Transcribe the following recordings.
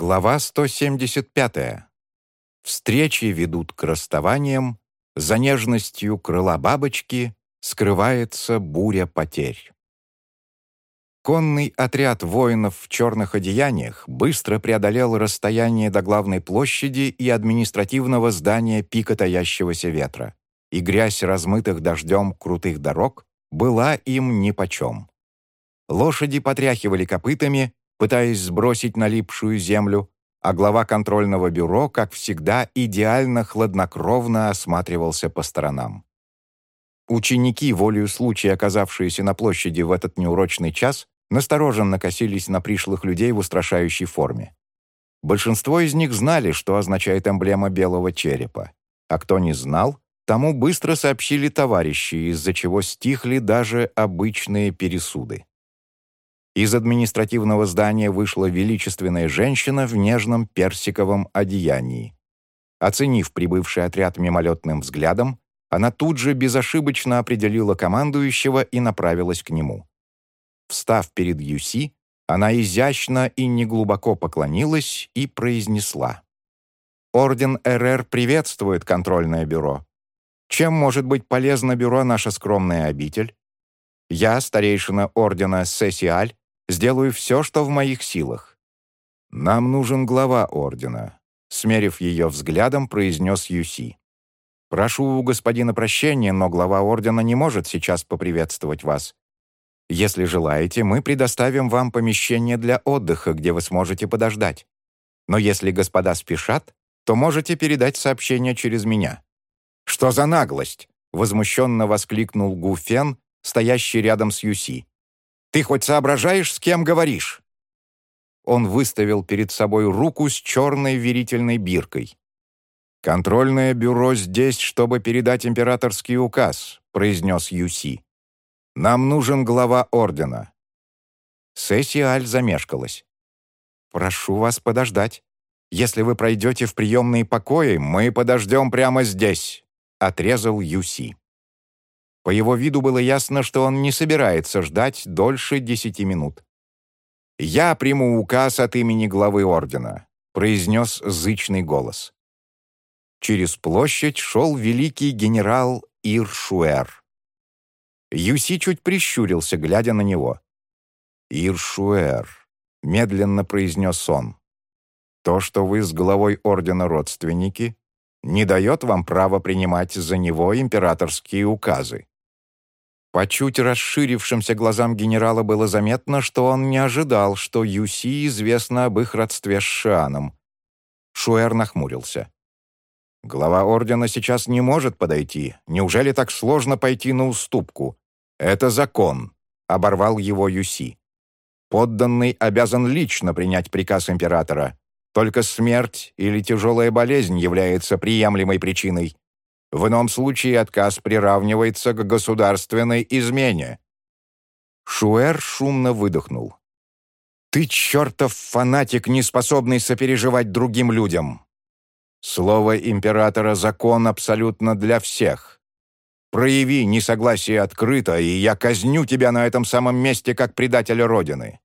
Глава 175. Встречи ведут к расставаниям, за нежностью крыла бабочки скрывается буря потерь. Конный отряд воинов в черных одеяниях быстро преодолел расстояние до главной площади и административного здания пика таящегося ветра, и грязь размытых дождем крутых дорог была им нипочем. Лошади потряхивали копытами, пытаясь сбросить налипшую землю, а глава контрольного бюро, как всегда, идеально хладнокровно осматривался по сторонам. Ученики, волею случая оказавшиеся на площади в этот неурочный час, настороженно косились на пришлых людей в устрашающей форме. Большинство из них знали, что означает эмблема белого черепа, а кто не знал, тому быстро сообщили товарищи, из-за чего стихли даже обычные пересуды. Из административного здания вышла величественная женщина в нежном персиковом одеянии. Оценив прибывший отряд мимолетным взглядом, она тут же безошибочно определила командующего и направилась к нему. Встав перед Юси, она изящно и неглубоко поклонилась и произнесла. «Орден РР приветствует контрольное бюро. Чем может быть полезно бюро наша скромная обитель? Я, старейшина ордена Сесиаль, Сделаю все, что в моих силах. Нам нужен глава ордена», — смерив ее взглядом, произнес Юси. «Прошу у господина прощения, но глава ордена не может сейчас поприветствовать вас. Если желаете, мы предоставим вам помещение для отдыха, где вы сможете подождать. Но если господа спешат, то можете передать сообщение через меня». «Что за наглость?» — возмущенно воскликнул Гуфен, стоящий рядом с Юси. Ты хоть соображаешь, с кем говоришь?» Он выставил перед собой руку с черной верительной биркой. «Контрольное бюро здесь, чтобы передать императорский указ», произнес Юси. «Нам нужен глава ордена». Сессия Аль замешкалась. «Прошу вас подождать. Если вы пройдете в приемные покои, мы подождем прямо здесь», отрезал Юси. По его виду было ясно, что он не собирается ждать дольше десяти минут. «Я приму указ от имени главы ордена», — произнес зычный голос. Через площадь шел великий генерал Иршуэр. Юси чуть прищурился, глядя на него. «Иршуэр», — медленно произнес он. «То, что вы с главой ордена родственники, не дает вам права принимать за него императорские указы. По чуть расширившимся глазам генерала было заметно, что он не ожидал, что Юси известно об их родстве с Шианом. Шуэр нахмурился. «Глава ордена сейчас не может подойти. Неужели так сложно пойти на уступку? Это закон», — оборвал его Юси. «Подданный обязан лично принять приказ императора. Только смерть или тяжелая болезнь является приемлемой причиной. В ином случае отказ приравнивается к государственной измене». Шуэр шумно выдохнул. «Ты чертов фанатик, не способный сопереживать другим людям!» Слово императора — закон абсолютно для всех. Прояви несогласие открыто, и я казню тебя на этом самом месте как предателя Родины».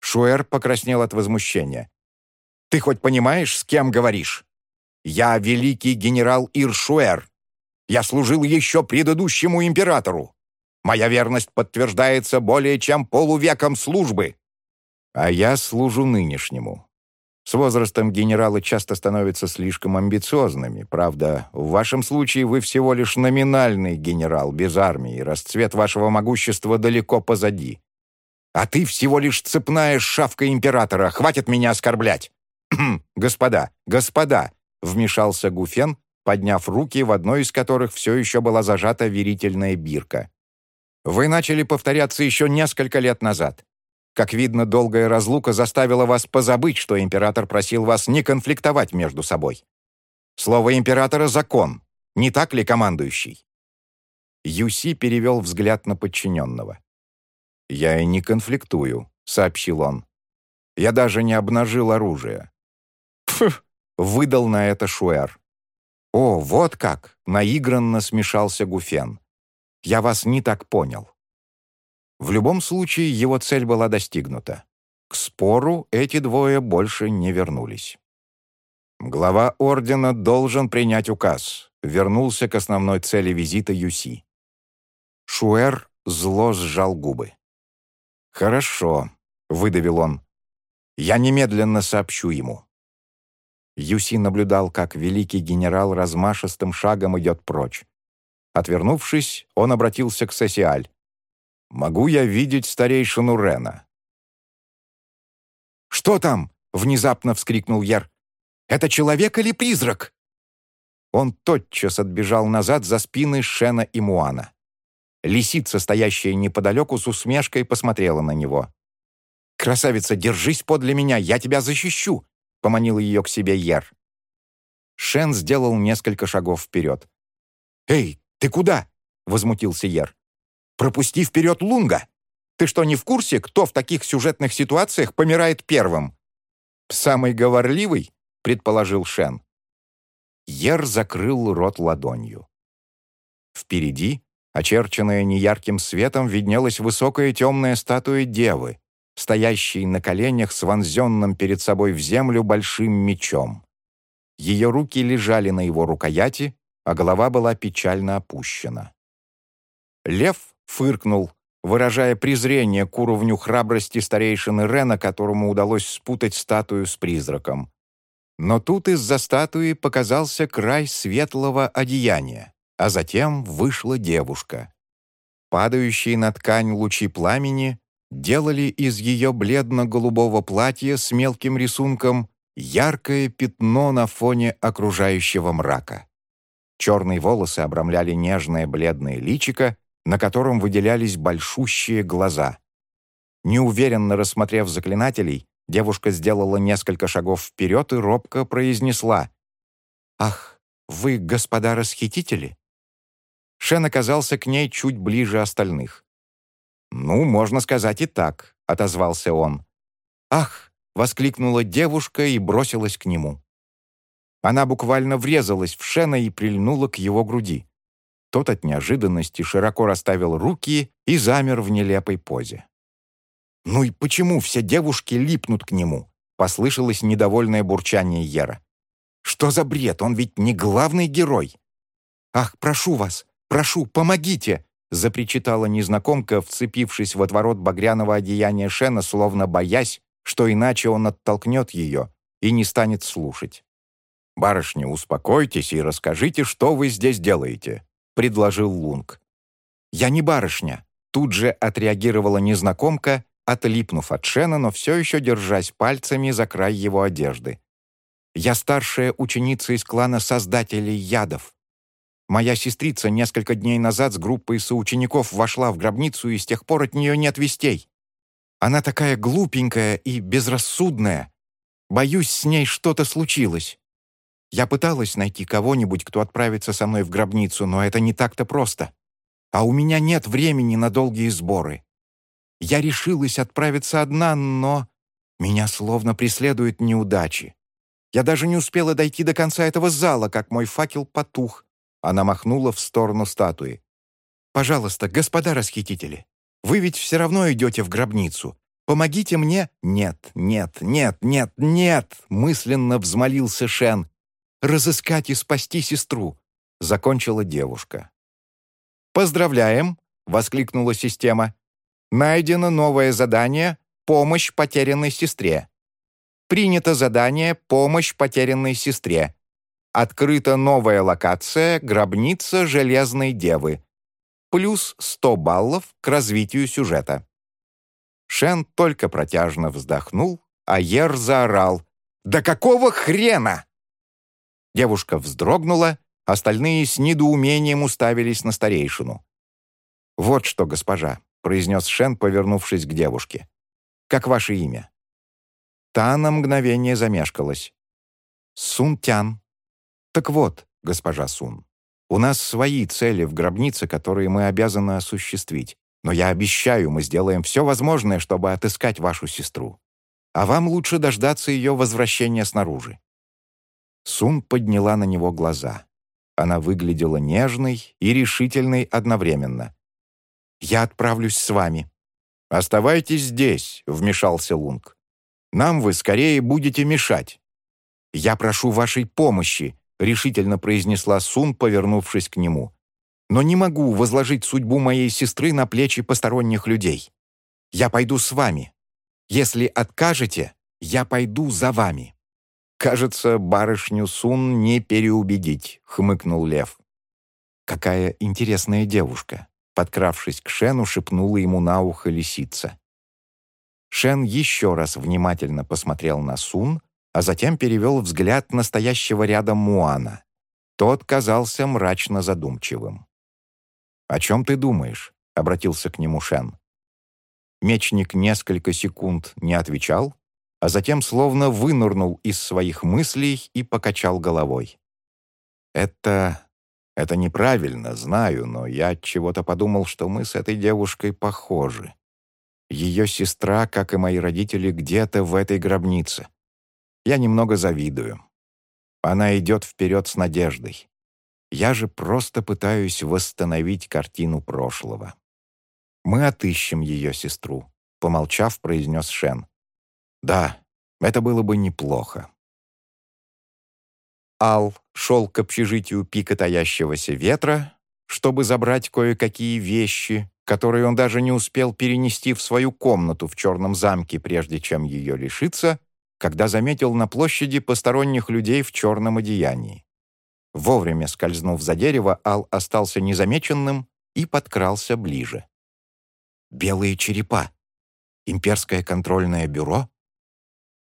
Шуэр покраснел от возмущения. «Ты хоть понимаешь, с кем говоришь? Я великий генерал Иршуэр. Я служил еще предыдущему императору. Моя верность подтверждается более чем полувеком службы. А я служу нынешнему. С возрастом генералы часто становятся слишком амбициозными. Правда, в вашем случае вы всего лишь номинальный генерал без армии, расцвет вашего могущества далеко позади. А ты всего лишь цепная шавка императора. Хватит меня оскорблять. господа, господа, Вмешался Гуфен, подняв руки, в одной из которых все еще была зажата верительная бирка. «Вы начали повторяться еще несколько лет назад. Как видно, долгая разлука заставила вас позабыть, что император просил вас не конфликтовать между собой. Слово императора — закон. Не так ли, командующий?» Юси перевел взгляд на подчиненного. «Я и не конфликтую», — сообщил он. «Я даже не обнажил оружие». «Пф!» Выдал на это Шуэр. «О, вот как!» — наигранно смешался Гуфен. «Я вас не так понял». В любом случае, его цель была достигнута. К спору эти двое больше не вернулись. Глава ордена должен принять указ. Вернулся к основной цели визита Юси. Шуэр зло сжал губы. «Хорошо», — выдавил он. «Я немедленно сообщу ему». Юси наблюдал, как великий генерал размашистым шагом идет прочь. Отвернувшись, он обратился к Сесиаль. «Могу я видеть старейшину Рена?» «Что там?» — внезапно вскрикнул Яр. «Это человек или призрак?» Он тотчас отбежал назад за спины Шена и Муана. Лисица, стоящая неподалеку, с усмешкой посмотрела на него. «Красавица, держись подле меня, я тебя защищу!» — поманил ее к себе Ер. Шен сделал несколько шагов вперед. «Эй, ты куда?» — возмутился Ер. «Пропусти вперед Лунга! Ты что, не в курсе, кто в таких сюжетных ситуациях помирает первым?» «Самый говорливый?» — предположил Шен. Ер закрыл рот ладонью. Впереди, очерченная неярким светом, виднелась высокая темная статуя девы, стоящей на коленях с вонзенным перед собой в землю большим мечом. Ее руки лежали на его рукояти, а голова была печально опущена. Лев фыркнул, выражая презрение к уровню храбрости старейшины Рена, которому удалось спутать статую с призраком. Но тут из-за статуи показался край светлого одеяния, а затем вышла девушка. Падающие на ткань лучи пламени делали из ее бледно-голубого платья с мелким рисунком яркое пятно на фоне окружающего мрака. Черные волосы обрамляли нежное бледное личико, на котором выделялись большущие глаза. Неуверенно рассмотрев заклинателей, девушка сделала несколько шагов вперед и робко произнесла «Ах, вы, господа расхитители?» Шен оказался к ней чуть ближе остальных. «Ну, можно сказать и так», — отозвался он. «Ах!» — воскликнула девушка и бросилась к нему. Она буквально врезалась в Шена и прильнула к его груди. Тот от неожиданности широко расставил руки и замер в нелепой позе. «Ну и почему все девушки липнут к нему?» — послышалось недовольное бурчание Ера. «Что за бред? Он ведь не главный герой!» «Ах, прошу вас, прошу, помогите!» — запричитала незнакомка, вцепившись в отворот багряного одеяния Шена, словно боясь, что иначе он оттолкнет ее и не станет слушать. «Барышня, успокойтесь и расскажите, что вы здесь делаете», — предложил Лунг. «Я не барышня», — тут же отреагировала незнакомка, отлипнув от Шена, но все еще держась пальцами за край его одежды. «Я старшая ученица из клана Создателей Ядов. Моя сестрица несколько дней назад с группой соучеников вошла в гробницу, и с тех пор от нее нет вестей. Она такая глупенькая и безрассудная. Боюсь, с ней что-то случилось. Я пыталась найти кого-нибудь, кто отправится со мной в гробницу, но это не так-то просто. А у меня нет времени на долгие сборы. Я решилась отправиться одна, но меня словно преследуют неудачи. Я даже не успела дойти до конца этого зала, как мой факел потух. Она махнула в сторону статуи. «Пожалуйста, господа расхитители, вы ведь все равно идете в гробницу. Помогите мне!» «Нет, нет, нет, нет, нет!» мысленно взмолился Шен разыскать и спасти сестру», — закончила девушка. «Поздравляем!» — воскликнула система. «Найдено новое задание «Помощь потерянной сестре». Принято задание «Помощь потерянной сестре». Открыта новая локация «Гробница Железной Девы». Плюс 100 баллов к развитию сюжета. Шен только протяжно вздохнул, а Ер заорал. «Да какого хрена?» Девушка вздрогнула, остальные с недоумением уставились на старейшину. «Вот что, госпожа», — произнес Шен, повернувшись к девушке. «Как ваше имя?» Та на мгновение замешкалась. «Сун Тян». «Так вот, госпожа Сун, у нас свои цели в гробнице, которые мы обязаны осуществить, но я обещаю, мы сделаем все возможное, чтобы отыскать вашу сестру. А вам лучше дождаться ее возвращения снаружи. Сун подняла на него глаза. Она выглядела нежной и решительной одновременно. «Я отправлюсь с вами». «Оставайтесь здесь», — вмешался Лунг. Нам вы скорее будете мешать». «Я прошу вашей помощи», — решительно произнесла Сун, повернувшись к нему. «Но не могу возложить судьбу моей сестры на плечи посторонних людей. Я пойду с вами. Если откажете, я пойду за вами». «Кажется, барышню Сун не переубедить», — хмыкнул Лев. «Какая интересная девушка», — подкравшись к Шену, шепнула ему на ухо лисица. Шен еще раз внимательно посмотрел на Сун, а затем перевел взгляд настоящего рядом Муана. Тот казался мрачно задумчивым. «О чем ты думаешь?» — обратился к нему Шен. Мечник несколько секунд не отвечал, а затем словно вынырнул из своих мыслей и покачал головой. «Это... это неправильно, знаю, но я чего-то подумал, что мы с этой девушкой похожи. Ее сестра, как и мои родители, где-то в этой гробнице. Я немного завидую. Она идет вперед с надеждой. Я же просто пытаюсь восстановить картину прошлого. Мы отыщем ее сестру», — помолчав, произнес Шен. Да, это было бы неплохо. Ал шел к общежитию пика таящегося ветра, чтобы забрать кое-какие вещи, которые он даже не успел перенести в свою комнату в черном замке, прежде чем ее лишиться, когда заметил на площади посторонних людей в черном одеянии. Вовремя скользнув за дерево, Ал остался незамеченным и подкрался ближе. «Белые черепа! Имперское контрольное бюро?»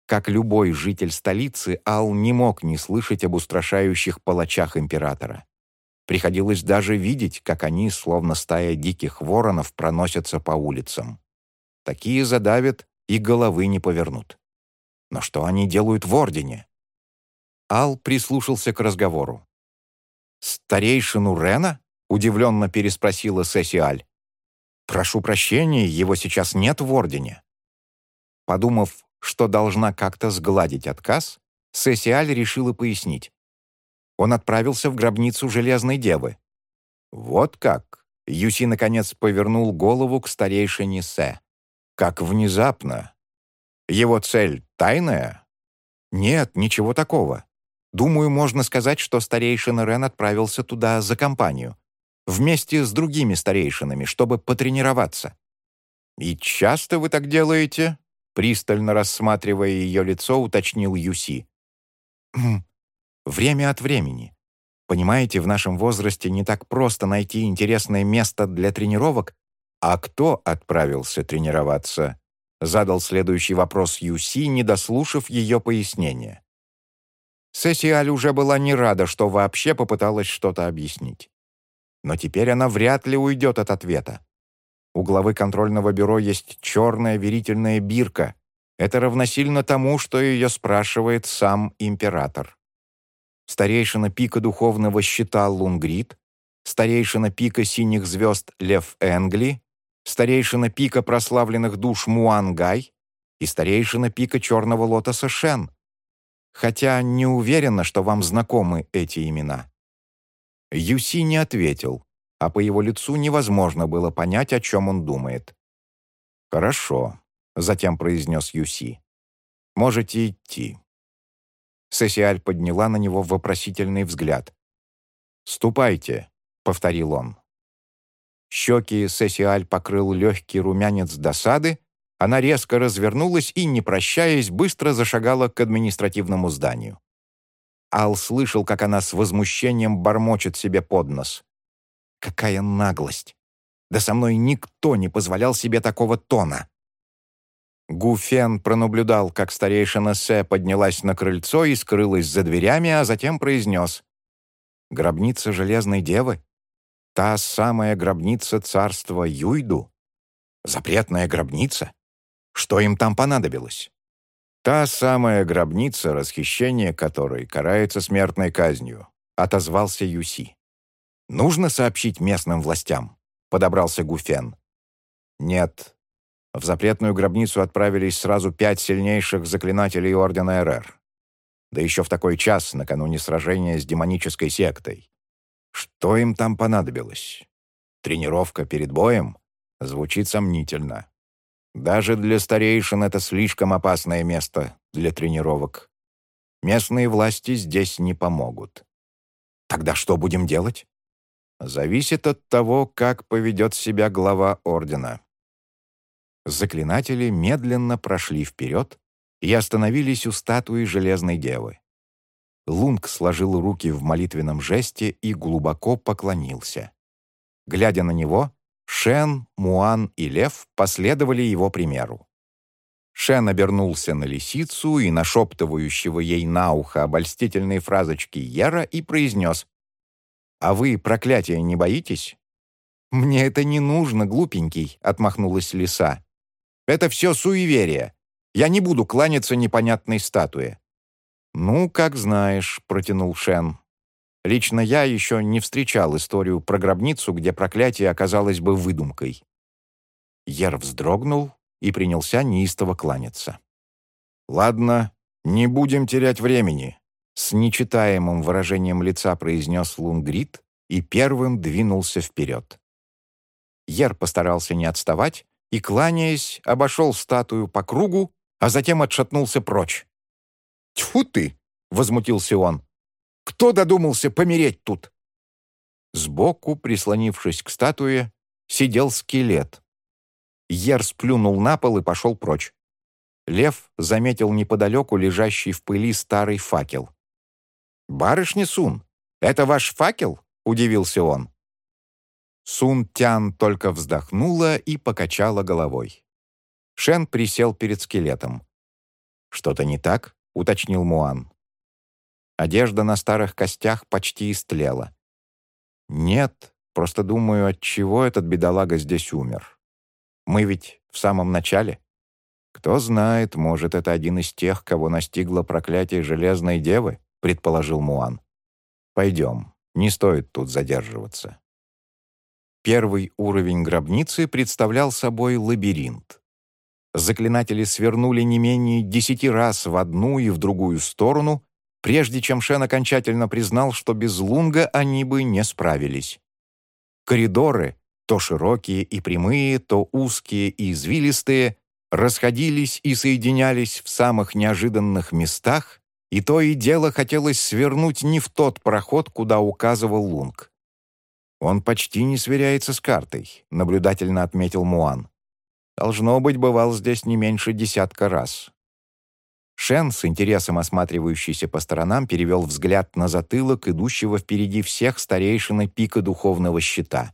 Как любой житель столицы, Ал не мог не слышать об устрашающих палачах императора. Приходилось даже видеть, как они, словно стая диких воронов, проносятся по улицам. Такие задавят и головы не повернут. Но что они делают в Ордене? Ал прислушался к разговору. «Старейшину Рена?» — удивленно переспросила Сесиаль. «Прошу прощения, его сейчас нет в Ордене». Подумав, что должна как-то сгладить отказ, Сесиаль решила пояснить. Он отправился в гробницу Железной Девы. «Вот как?» — Юси наконец повернул голову к старейшине Се. «Как внезапно! Его цель тайная?» «Нет, ничего такого. Думаю, можно сказать, что старейшина Рен отправился туда за компанию, вместе с другими старейшинами, чтобы потренироваться». «И часто вы так делаете?» Пристально рассматривая ее лицо, уточнил Юси. «Хм, «Время от времени. Понимаете, в нашем возрасте не так просто найти интересное место для тренировок. А кто отправился тренироваться?» Задал следующий вопрос Юси, не дослушав ее пояснения. Сесиаль уже была не рада, что вообще попыталась что-то объяснить. Но теперь она вряд ли уйдет от ответа. У главы контрольного бюро есть черная верительная бирка. Это равносильно тому, что ее спрашивает сам император. Старейшина пика духовного щита Лунгрид, старейшина пика синих звезд Лев Энгли, старейшина пика прославленных душ Муангай и старейшина пика черного лотоса Шен. Хотя не уверена, что вам знакомы эти имена. Юси не ответил, а по его лицу невозможно было понять, о чем он думает. «Хорошо», — затем произнес Юси. «Можете идти». Сесиаль подняла на него вопросительный взгляд. «Ступайте», — повторил он. Щеки Сесиаль покрыл легкий румянец досады, она резко развернулась и, не прощаясь, быстро зашагала к административному зданию. Ал слышал, как она с возмущением бормочет себе под нос. Какая наглость! Да со мной никто не позволял себе такого тона. Гуфен пронаблюдал, как старейшина Се поднялась на крыльцо и скрылась за дверями, а затем произнес. «Гробница Железной Девы? Та самая гробница царства Юйду? Запретная гробница? Что им там понадобилось?» «Та самая гробница, расхищение которой карается смертной казнью», — отозвался Юси. «Нужно сообщить местным властям», — подобрался Гуфен. «Нет». В запретную гробницу отправились сразу пять сильнейших заклинателей Ордена РР. Да еще в такой час, накануне сражения с демонической сектой. Что им там понадобилось? Тренировка перед боем? Звучит сомнительно. Даже для старейшин это слишком опасное место для тренировок. Местные власти здесь не помогут. Тогда что будем делать? Зависит от того, как поведет себя глава Ордена. Заклинатели медленно прошли вперед и остановились у статуи Железной Девы. Лунг сложил руки в молитвенном жесте и глубоко поклонился. Глядя на него, Шен, Муан и Лев последовали его примеру. Шен обернулся на лисицу и нашептывающего ей на ухо обольстительные фразочки Ера и произнес «А вы проклятия не боитесь?» «Мне это не нужно, глупенький», — отмахнулась лиса. «Это все суеверие. Я не буду кланяться непонятной статуе». «Ну, как знаешь», — протянул Шен. «Лично я еще не встречал историю про гробницу, где проклятие оказалось бы выдумкой». Ер вздрогнул и принялся неистово кланяться. «Ладно, не будем терять времени», — с нечитаемым выражением лица произнес Лунгрид и первым двинулся вперед. Ер постарался не отставать и, кланяясь, обошел статую по кругу, а затем отшатнулся прочь. «Тьфу ты!» — возмутился он. «Кто додумался помереть тут?» Сбоку, прислонившись к статуе, сидел скелет. Ер сплюнул на пол и пошел прочь. Лев заметил неподалеку лежащий в пыли старый факел. «Барышня Сун, это ваш факел?» — удивился он. Сун Тян только вздохнула и покачала головой. Шен присел перед скелетом. «Что-то не так?» — уточнил Муан. Одежда на старых костях почти истлела. «Нет, просто думаю, от чего этот бедолага здесь умер. Мы ведь в самом начале. Кто знает, может, это один из тех, кого настигло проклятие Железной Девы», — предположил Муан. «Пойдем, не стоит тут задерживаться». Первый уровень гробницы представлял собой лабиринт. Заклинатели свернули не менее десяти раз в одну и в другую сторону, прежде чем Шен окончательно признал, что без лунга они бы не справились. Коридоры, то широкие и прямые, то узкие и извилистые, расходились и соединялись в самых неожиданных местах, и то и дело хотелось свернуть не в тот проход, куда указывал лунг. «Он почти не сверяется с картой», — наблюдательно отметил Муан. Должно быть, бывал здесь не меньше десятка раз. Шен, с интересом осматривающийся по сторонам, перевел взгляд на затылок идущего впереди всех старейшины пика духовного щита.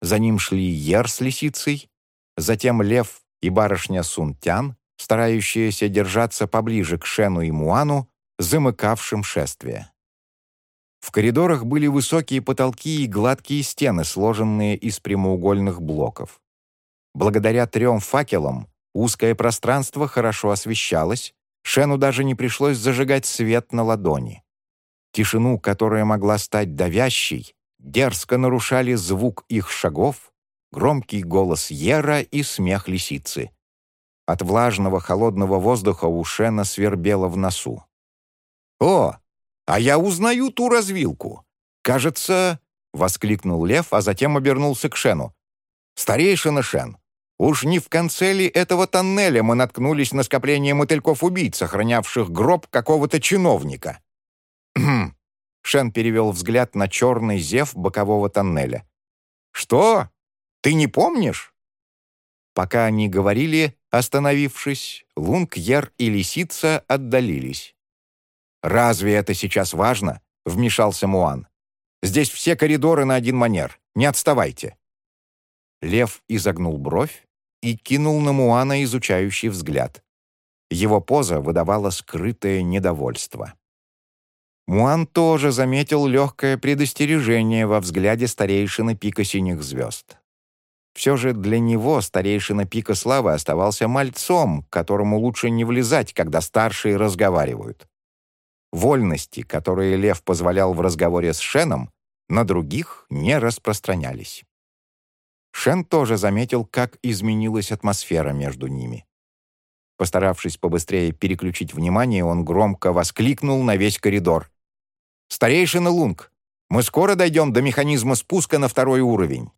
За ним шли Ер с лисицей, затем Лев и барышня Сунтян, старающиеся держаться поближе к Шену и Муану, замыкавшим шествие. В коридорах были высокие потолки и гладкие стены, сложенные из прямоугольных блоков. Благодаря трем факелам узкое пространство хорошо освещалось, Шену даже не пришлось зажигать свет на ладони. Тишину, которая могла стать давящей, дерзко нарушали звук их шагов, громкий голос Ера и смех лисицы. От влажного холодного воздуха у Шена свербело в носу. «О, а я узнаю ту развилку! Кажется...» — воскликнул Лев, а затем обернулся к Шену. «Старейшина Шен, Уж не в конце ли этого тоннеля мы наткнулись на скопление мотыльков-убийц, охранявших гроб какого-то чиновника? «Хм». Шен перевел взгляд на черный зев бокового тоннеля. «Что? Ты не помнишь?» Пока они говорили, остановившись, Лунг, Ер и Лисица отдалились. «Разве это сейчас важно?» — вмешался Муан. «Здесь все коридоры на один манер. Не отставайте». Лев изогнул бровь, и кинул на Муана изучающий взгляд. Его поза выдавала скрытое недовольство. Муан тоже заметил легкое предостережение во взгляде старейшины пика синих звезд. Все же для него старейшина пика славы оставался мальцом, которому лучше не влезать, когда старшие разговаривают. Вольности, которые Лев позволял в разговоре с Шеном, на других не распространялись. Шен тоже заметил, как изменилась атмосфера между ними. Постаравшись побыстрее переключить внимание, он громко воскликнул на весь коридор. «Старейшина Лунг, мы скоро дойдем до механизма спуска на второй уровень».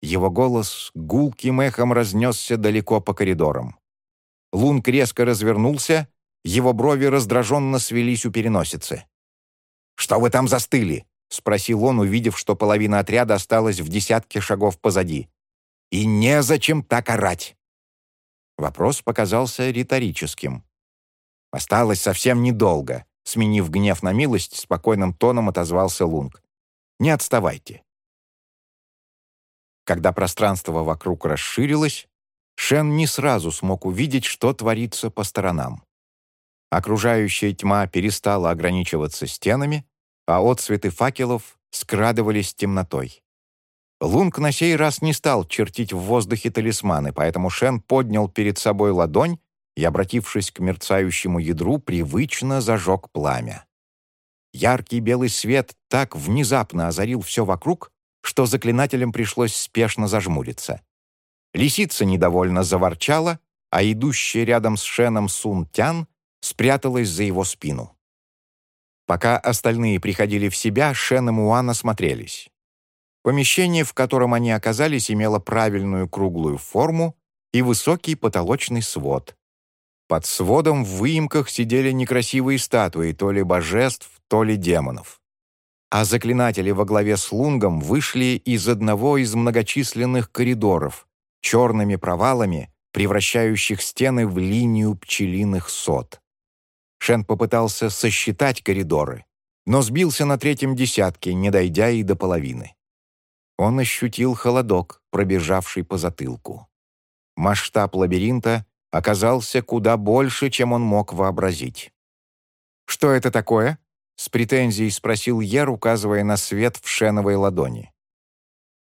Его голос гулким эхом разнесся далеко по коридорам. Лунг резко развернулся, его брови раздраженно свелись у переносицы. «Что вы там застыли?» — спросил он, увидев, что половина отряда осталась в десятке шагов позади. «И незачем так орать!» Вопрос показался риторическим. «Осталось совсем недолго», — сменив гнев на милость, спокойным тоном отозвался Лунг. «Не отставайте. Когда пространство вокруг расширилось, Шен не сразу смог увидеть, что творится по сторонам. Окружающая тьма перестала ограничиваться стенами, а отсветы факелов скрадывались темнотой. Лунг на сей раз не стал чертить в воздухе талисманы, поэтому Шен поднял перед собой ладонь и, обратившись к мерцающему ядру, привычно зажег пламя. Яркий белый свет так внезапно озарил все вокруг, что заклинателям пришлось спешно зажмуриться. Лисица недовольно заворчала, а идущая рядом с Шеном Сун Тян спряталась за его спину. Пока остальные приходили в себя, Шен и Муан осмотрелись. Помещение, в котором они оказались, имело правильную круглую форму и высокий потолочный свод. Под сводом в выемках сидели некрасивые статуи то ли божеств, то ли демонов а заклинатели во главе с Лунгом вышли из одного из многочисленных коридоров, черными провалами, превращающих стены в линию пчелиных сот. Шен попытался сосчитать коридоры, но сбился на третьем десятке, не дойдя и до половины. Он ощутил холодок, пробежавший по затылку. Масштаб лабиринта оказался куда больше, чем он мог вообразить. «Что это такое?» С претензией спросил Ер, указывая на свет в шеновой ладони.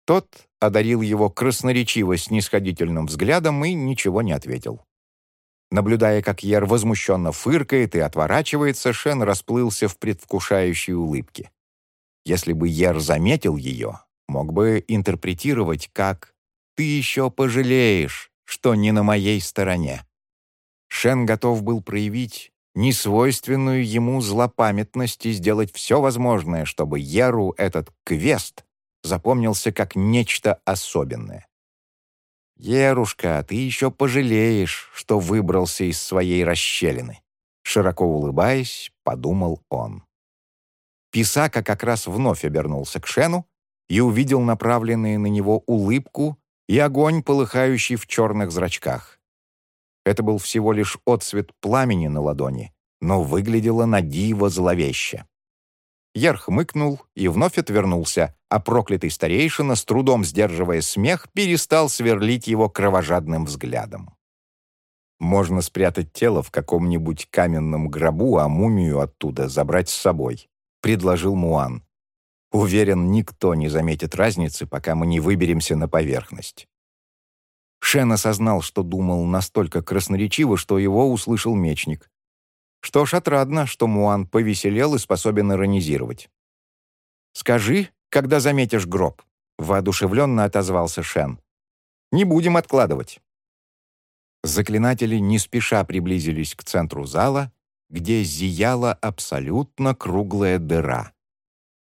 Тот одарил его красноречиво снисходительным взглядом и ничего не ответил. Наблюдая, как Ер возмущенно фыркает и отворачивается, Шен расплылся в предвкушающей улыбке. Если бы Ер заметил ее, мог бы интерпретировать как «ты еще пожалеешь, что не на моей стороне». Шен готов был проявить несвойственную ему злопамятность и сделать все возможное, чтобы Яру этот квест запомнился как нечто особенное. «Ерушка, ты еще пожалеешь, что выбрался из своей расщелины», широко улыбаясь, подумал он. Писака как раз вновь обернулся к Шену и увидел направленные на него улыбку и огонь, полыхающий в черных зрачках. Это был всего лишь отсвет пламени на ладони, но выглядело на диво зловеще. Яр хмыкнул и вновь отвернулся, а проклятый старейшина, с трудом сдерживая смех, перестал сверлить его кровожадным взглядом. «Можно спрятать тело в каком-нибудь каменном гробу, а мумию оттуда забрать с собой», — предложил Муан. «Уверен, никто не заметит разницы, пока мы не выберемся на поверхность». Шен осознал, что думал настолько красноречиво, что его услышал мечник. Что ж, отрадно, что Муан повеселел и способен иронизировать. «Скажи, когда заметишь гроб», — воодушевленно отозвался Шен. «Не будем откладывать». Заклинатели не спеша приблизились к центру зала, где зияла абсолютно круглая дыра.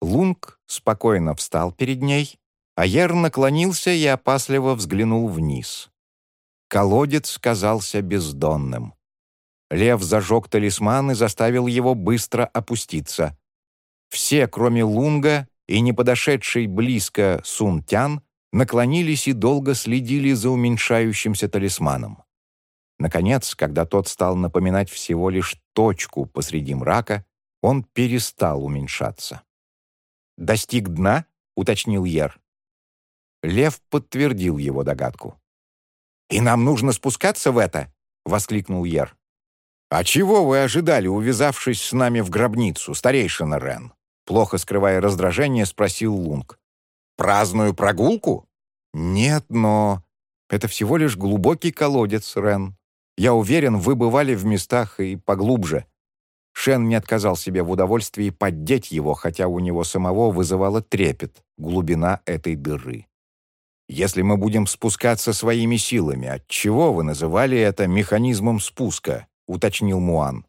Лунг спокойно встал перед ней, Аер наклонился и опасливо взглянул вниз. Колодец казался бездонным. Лев зажег талисман и заставил его быстро опуститься. Все, кроме Лунга и не подошедший близко Сунтян, наклонились и долго следили за уменьшающимся талисманом. Наконец, когда тот стал напоминать всего лишь точку посреди мрака, он перестал уменьшаться. «Достиг дна?» — уточнил Ер. Лев подтвердил его догадку. «И нам нужно спускаться в это?» — воскликнул Ер. «А чего вы ожидали, увязавшись с нами в гробницу, старейшина Рен?» Плохо скрывая раздражение, спросил Лунг. «Праздную прогулку?» «Нет, но...» «Это всего лишь глубокий колодец, Рен. Я уверен, вы бывали в местах и поглубже». Шен не отказал себе в удовольствии поддеть его, хотя у него самого вызывало трепет глубина этой дыры. Если мы будем спускаться своими силами, от чего вы называли это механизмом спуска?» — уточнил Муан.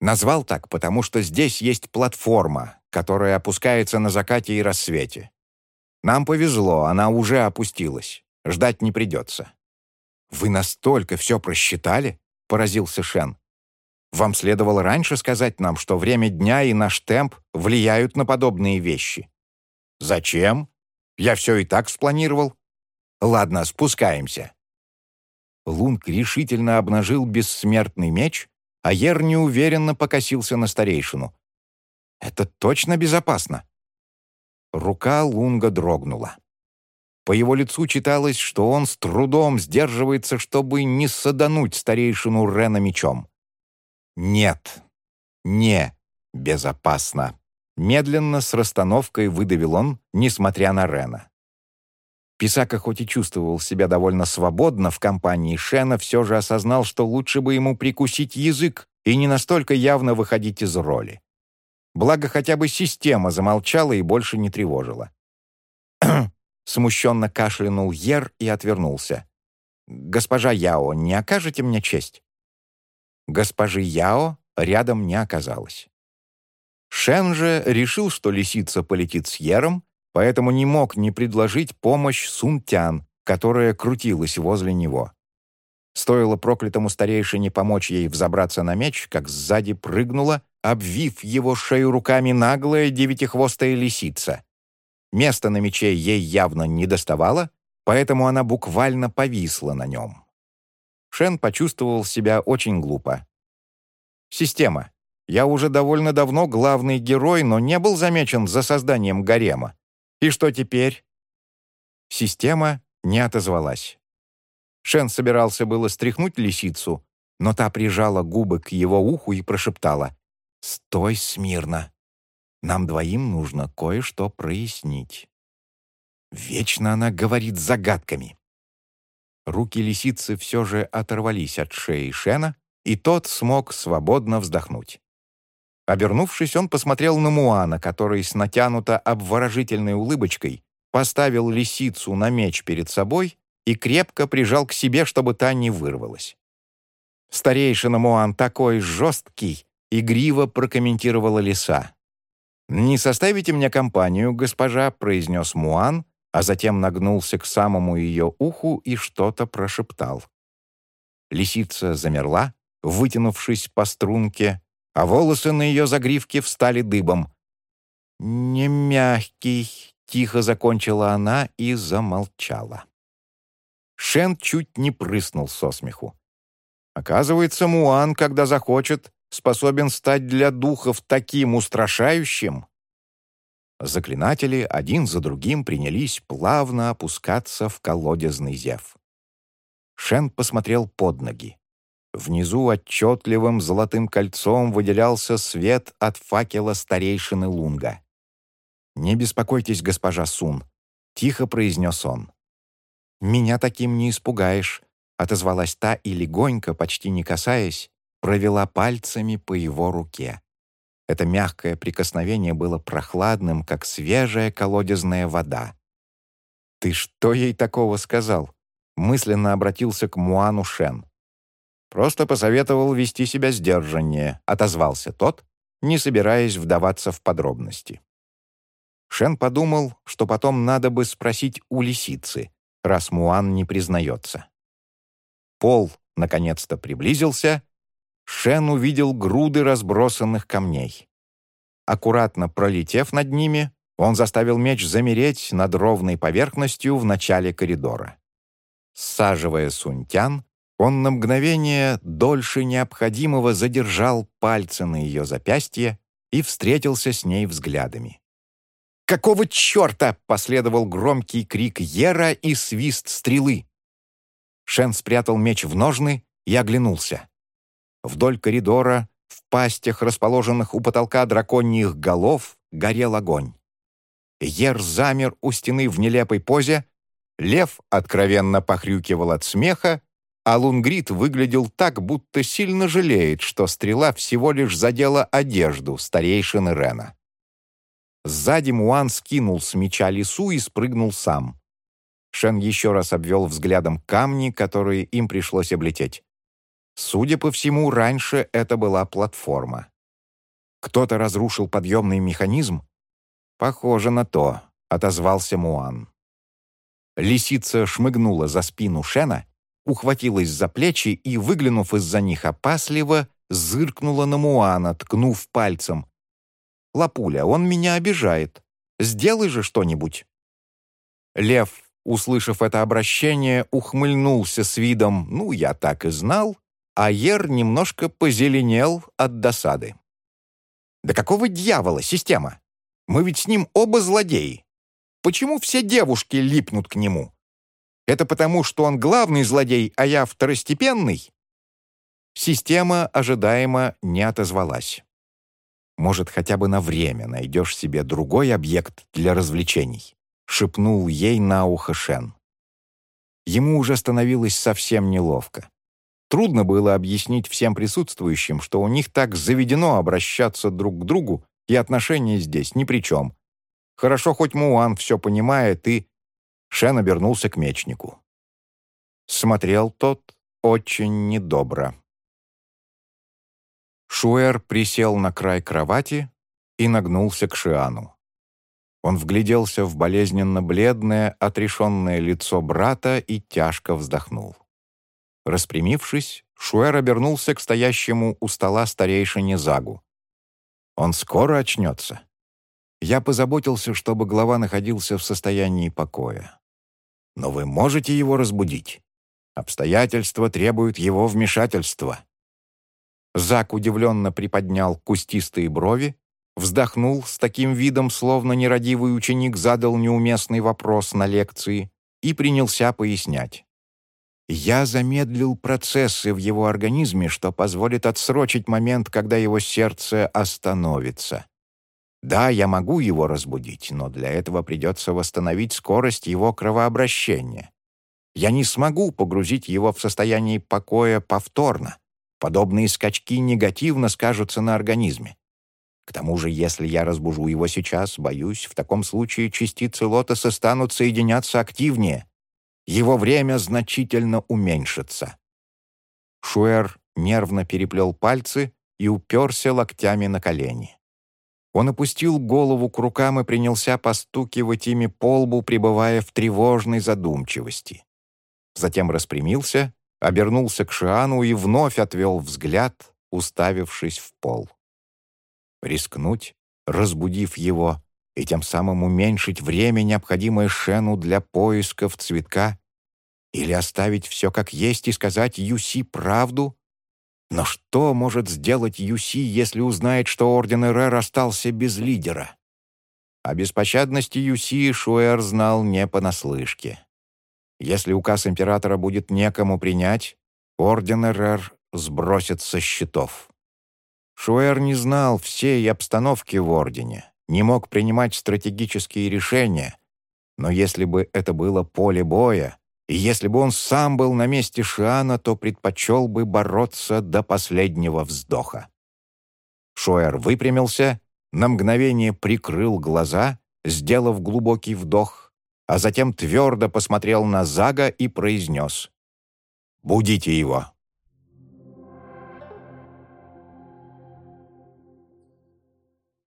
«Назвал так, потому что здесь есть платформа, которая опускается на закате и рассвете. Нам повезло, она уже опустилась. Ждать не придется». «Вы настолько все просчитали?» — поразился Шен. «Вам следовало раньше сказать нам, что время дня и наш темп влияют на подобные вещи». «Зачем? Я все и так спланировал. Ладно, спускаемся». Лунг решительно обнажил бессмертный меч, а Ер неуверенно покосился на старейшину. «Это точно безопасно?» Рука Лунга дрогнула. По его лицу читалось, что он с трудом сдерживается, чтобы не садануть старейшину Рена мечом. «Нет, не безопасно», — медленно с расстановкой выдавил он, несмотря на Рена. Писака хоть и чувствовал себя довольно свободно в компании Шена, все же осознал, что лучше бы ему прикусить язык и не настолько явно выходить из роли. Благо, хотя бы система замолчала и больше не тревожила. Смущенно кашлянул Ер и отвернулся. «Госпожа Яо, не окажете мне честь?» Госпожи Яо рядом не оказалось. Шен же решил, что лисица полетит с Ером, поэтому не мог не предложить помощь Сунтян, которая крутилась возле него. Стоило проклятому старейшине помочь ей взобраться на меч, как сзади прыгнула, обвив его шею руками наглая девятихвостая лисица. Место на мече ей явно не доставало, поэтому она буквально повисла на нем. Шен почувствовал себя очень глупо. «Система. Я уже довольно давно главный герой, но не был замечен за созданием гарема. И что теперь?» Система не отозвалась. Шен собирался было стряхнуть лисицу, но та прижала губы к его уху и прошептала «Стой смирно. Нам двоим нужно кое-что прояснить». Вечно она говорит загадками. Руки лисицы все же оторвались от шеи Шена, и тот смог свободно вздохнуть. Обернувшись, он посмотрел на Муана, который с натянуто обворожительной улыбочкой поставил лисицу на меч перед собой и крепко прижал к себе, чтобы та не вырвалась. Старейшина Муан такой жесткий, игриво прокомментировала лиса. «Не составите мне компанию, госпожа», — произнес Муан, а затем нагнулся к самому ее уху и что-то прошептал. Лисица замерла, вытянувшись по струнке, а волосы на ее загривке встали дыбом. «Не мягкий», — тихо закончила она и замолчала. Шен чуть не прыснул со смеху. Оказывается, Муан, когда захочет, способен стать для духов таким устрашающим. Заклинатели один за другим принялись плавно опускаться в колодезный зев. Шен посмотрел под ноги. Внизу отчетливым золотым кольцом выделялся свет от факела старейшины Лунга. «Не беспокойтесь, госпожа Сун», — тихо произнес он. «Меня таким не испугаешь», — отозвалась та и легонько, почти не касаясь, провела пальцами по его руке. Это мягкое прикосновение было прохладным, как свежая колодезная вода. «Ты что ей такого сказал?» мысленно обратился к Муану Шен. Просто посоветовал вести себя сдержаннее, отозвался тот, не собираясь вдаваться в подробности. Шен подумал, что потом надо бы спросить у лисицы, раз Муан не признается. Пол наконец-то приблизился, Шен увидел груды разбросанных камней. Аккуратно пролетев над ними, он заставил меч замереть над ровной поверхностью в начале коридора. Саживая Сунтян, он на мгновение дольше необходимого задержал пальцы на ее запястье и встретился с ней взглядами. «Какого черта?» — последовал громкий крик Ера и свист стрелы. Шен спрятал меч в ножны и оглянулся. Вдоль коридора, в пастях, расположенных у потолка драконьих голов, горел огонь. Ер замер у стены в нелепой позе, лев откровенно похрюкивал от смеха, а Лунгрид выглядел так, будто сильно жалеет, что стрела всего лишь задела одежду старейшины Рена. Сзади Муан скинул с меча лису и спрыгнул сам. Шен еще раз обвел взглядом камни, которые им пришлось облететь. Судя по всему, раньше это была платформа. Кто-то разрушил подъемный механизм? Похоже на то. — отозвался Муан. Лисица шмыгнула за спину Шена, ухватилась за плечи и, выглянув из-за них опасливо, зыркнула на Муана, ткнув пальцем. «Лапуля, он меня обижает. Сделай же что-нибудь». Лев, услышав это обращение, ухмыльнулся с видом «ну, я так и знал», а Ер немножко позеленел от досады. «Да какого дьявола, система? Мы ведь с ним оба злодеи. Почему все девушки липнут к нему? Это потому, что он главный злодей, а я второстепенный?» Система ожидаемо не отозвалась. «Может, хотя бы на время найдешь себе другой объект для развлечений», — шепнул ей на ухо Шен. Ему уже становилось совсем неловко. Трудно было объяснить всем присутствующим, что у них так заведено обращаться друг к другу, и отношения здесь ни при чем. Хорошо, хоть Муан все понимает, и... Шен обернулся к мечнику. Смотрел тот очень недобро. Шуэр присел на край кровати и нагнулся к Шиану. Он вгляделся в болезненно бледное, отрешенное лицо брата и тяжко вздохнул. Распрямившись, Шуэр обернулся к стоящему у стола старейшине Загу. «Он скоро очнется?» Я позаботился, чтобы глава находился в состоянии покоя. «Но вы можете его разбудить. Обстоятельства требуют его вмешательства». Зак удивленно приподнял кустистые брови, вздохнул с таким видом, словно нерадивый ученик задал неуместный вопрос на лекции, и принялся пояснять. Я замедлил процессы в его организме, что позволит отсрочить момент, когда его сердце остановится. Да, я могу его разбудить, но для этого придется восстановить скорость его кровообращения. Я не смогу погрузить его в состояние покоя повторно. Подобные скачки негативно скажутся на организме. К тому же, если я разбужу его сейчас, боюсь, в таком случае частицы лотоса станут соединяться активнее, его время значительно уменьшится. Шуэр нервно переплел пальцы и уперся локтями на колени. Он опустил голову к рукам и принялся постукивать ими по лбу, пребывая в тревожной задумчивости. Затем распрямился, обернулся к Шиану и вновь отвел взгляд, уставившись в пол. Рискнуть, разбудив его, и тем самым уменьшить время, необходимое Шену для поисков цветка, или оставить все как есть и сказать Юси правду? Но что может сделать Юси, если узнает, что Орден РР остался без лидера? О беспощадности Юси Шуэр знал не понаслышке. Если указ императора будет некому принять, Орден РР сбросит со счетов. Шуэр не знал всей обстановки в Ордене, не мог принимать стратегические решения, но если бы это было поле боя, и если бы он сам был на месте Шиана, то предпочел бы бороться до последнего вздоха. Шуэр выпрямился, на мгновение прикрыл глаза, сделав глубокий вдох, а затем твердо посмотрел на Зага и произнес «Будите его».